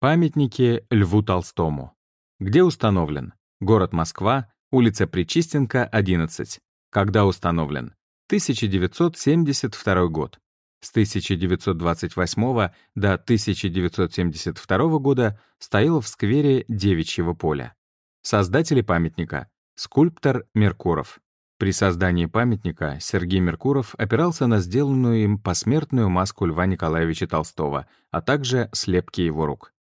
Памятники Льву Толстому. Где установлен? Город Москва, улица Причистенко, 11. Когда установлен? 1972 год. С 1928 до 1972 года стоял в сквере Девичьего поля. Создатели памятника — скульптор Меркуров. При создании памятника Сергей Меркуров опирался на сделанную им посмертную маску Льва Николаевича Толстого, а также слепки его рук.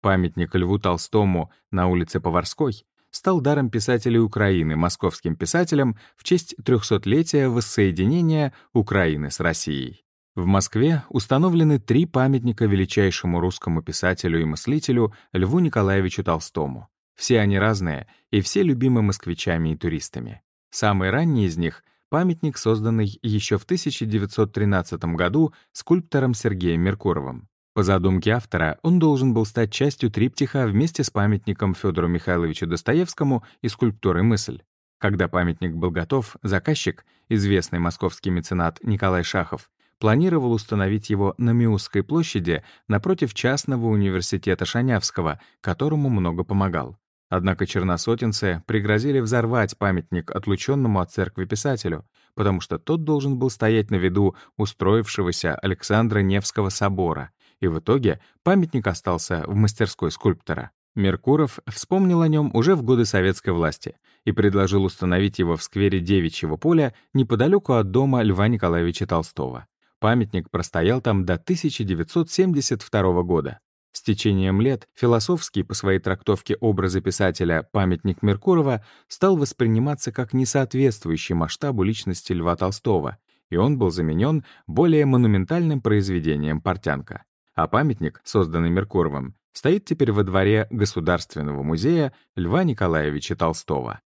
Памятник Льву Толстому на улице Поварской стал даром писателей Украины московским писателям в честь 300-летия воссоединения Украины с Россией. В Москве установлены три памятника величайшему русскому писателю и мыслителю Льву Николаевичу Толстому. Все они разные, и все любимы москвичами и туристами. Самый ранний из них — памятник, созданный еще в 1913 году скульптором Сергеем Меркуровым. По задумке автора, он должен был стать частью триптиха вместе с памятником Федору Михайловичу Достоевскому и скульптурой «Мысль». Когда памятник был готов, заказчик, известный московский меценат Николай Шахов, планировал установить его на Миусской площади напротив частного университета Шанявского, которому много помогал. Однако черносотенцы пригрозили взорвать памятник отлученному от церкви писателю, потому что тот должен был стоять на виду устроившегося Александра Невского собора, и в итоге памятник остался в мастерской скульптора. Меркуров вспомнил о нем уже в годы советской власти и предложил установить его в сквере Девичьего поля неподалеку от дома Льва Николаевича Толстого. Памятник простоял там до 1972 года. С течением лет философский по своей трактовке образа писателя памятник Меркурова стал восприниматься как несоответствующий масштабу личности Льва Толстого, и он был заменен более монументальным произведением «Портянка» а памятник, созданный Меркуровым, стоит теперь во дворе Государственного музея Льва Николаевича Толстого.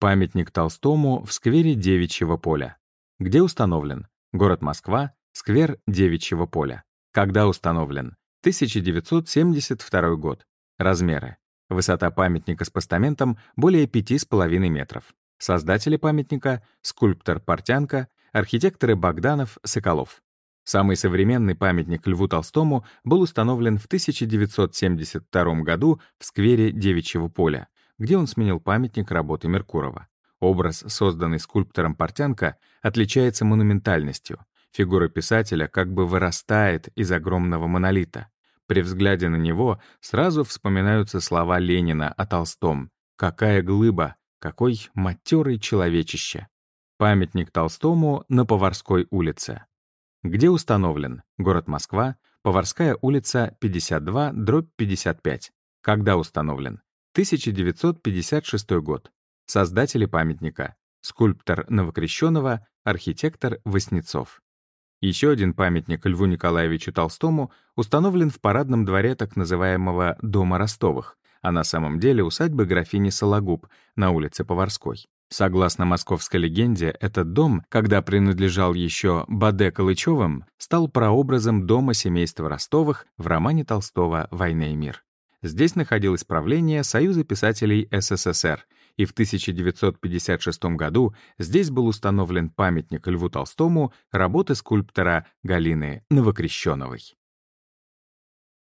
Памятник Толстому в сквере Девичьего поля. Где установлен? Город Москва, сквер Девичьего поля. Когда установлен? 1972 год. Размеры. Высота памятника с постаментом более 5,5 метров. Создатели памятника — скульптор Портянка, архитекторы Богданов, Соколов. Самый современный памятник Льву Толстому был установлен в 1972 году в сквере Девичьего поля, где он сменил памятник работы Меркурова. Образ, созданный скульптором Портянка, отличается монументальностью. Фигура писателя как бы вырастает из огромного монолита. При взгляде на него сразу вспоминаются слова Ленина о Толстом. «Какая глыба! Какой матерый человечище!» Памятник Толстому на Поварской улице. Где установлен? Город Москва, Поварская улица, 52, дробь 55. Когда установлен? 1956 год. Создатели памятника. Скульптор Новокрещенного, архитектор Васнецов. Еще один памятник Льву Николаевичу Толстому установлен в парадном дворе так называемого «Дома Ростовых», а на самом деле усадьбы графини Сологуб на улице Поварской. Согласно московской легенде, этот дом, когда принадлежал еще Баде Калычевым, стал прообразом дома семейства Ростовых в романе Толстого «Война и мир». Здесь находилось правление Союза писателей СССР, и в 1956 году здесь был установлен памятник Льву Толстому работы скульптора Галины Новокрещеновой.